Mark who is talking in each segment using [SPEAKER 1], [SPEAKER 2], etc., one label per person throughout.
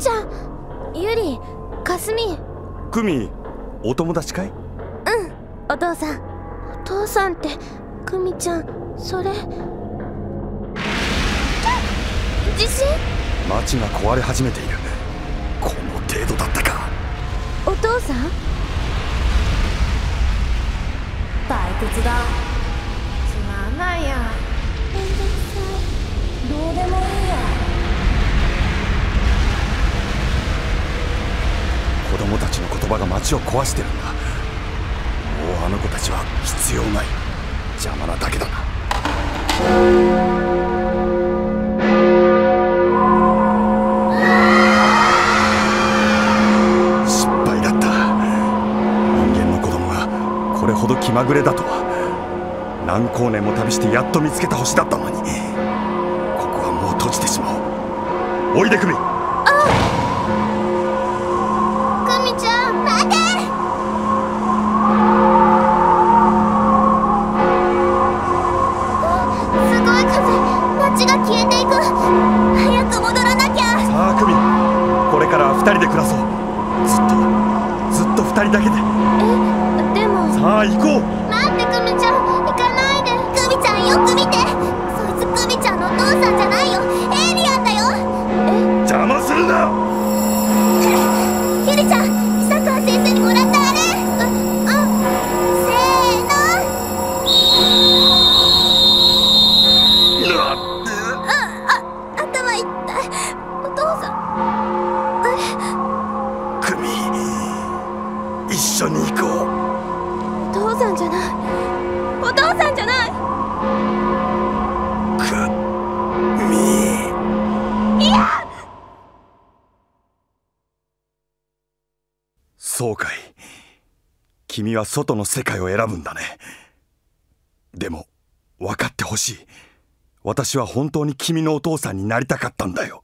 [SPEAKER 1] ちゃんゆりかすみくみお友達かい？
[SPEAKER 2] うんお父さん。
[SPEAKER 3] お父さんってくみちゃんそれ。
[SPEAKER 2] 地震？
[SPEAKER 1] 町が壊れ始めている。この程度だったか。
[SPEAKER 2] お父さん？
[SPEAKER 4] 大仏だ。
[SPEAKER 1] 供たちの言葉が街を壊してるんだ。もうあの子たちは必要ない。邪魔なだけだな。失敗だった。人間の子供がこれほど気まぐれだとは。何光年も旅してやっと見つけた星だったのに。ここはもう閉じてしまおう。おいでくみからは二人で暮らそう。ずっと。ずっと二人だけで。
[SPEAKER 3] でも。
[SPEAKER 1] さあ行こう。
[SPEAKER 3] 待ってクミちゃん。行かない
[SPEAKER 1] 一緒に行こ
[SPEAKER 3] お父さんじゃない。お父さんじゃない。う
[SPEAKER 1] クミ
[SPEAKER 3] いや。
[SPEAKER 1] そうかい。君は外の世界を選ぶんだね。でも分かってほしい。私は本当に君のお父さんになりたかったんだよ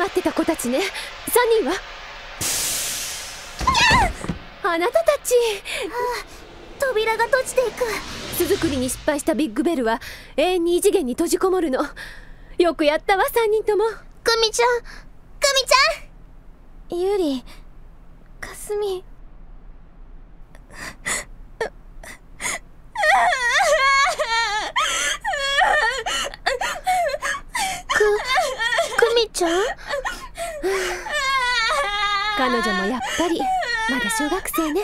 [SPEAKER 2] 捕まってた子たちね。3人は？あなたたち。
[SPEAKER 3] 扉が閉じていく。
[SPEAKER 2] 巣作りに失敗したビッグベルは永遠に異次元に閉じこもるの。よくやったわ3人とも。
[SPEAKER 3] クミちゃん。クミちゃん。ゆりかすみくくみちゃん
[SPEAKER 2] 彼女もやっぱりまだ小学生ね。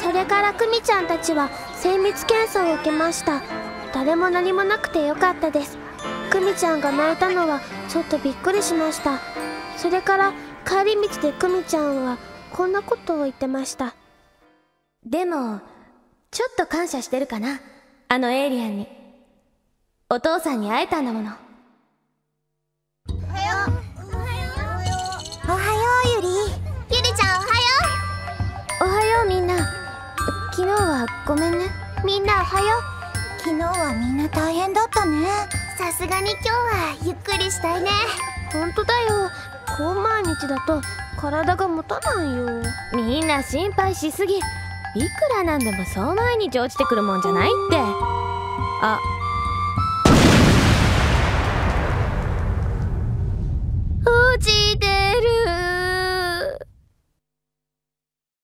[SPEAKER 3] それからくみちゃんたちは精密検査を受けました。誰も何もなくてよかったです。くみちゃんが泣いたのはちょっとびっくりしました。それから帰り道でくみちゃんはこんなことを言ってました。
[SPEAKER 2] でもちょっと感謝してるかな？あのエイリアンに。お父さんに会えたんだもの。
[SPEAKER 3] おはよう。ゆりゆりちゃんおはよう。おはようみんな。昨日はごめんね。みんなおはよう。昨日はみんな大変だったね。さすがに今日はゆっくりしたいね。本当だよ。こう毎日だと体が持たないよ。
[SPEAKER 2] みんな心配しすぎ。いくらなんでもそう毎日落ちてくるもんじゃないって。あ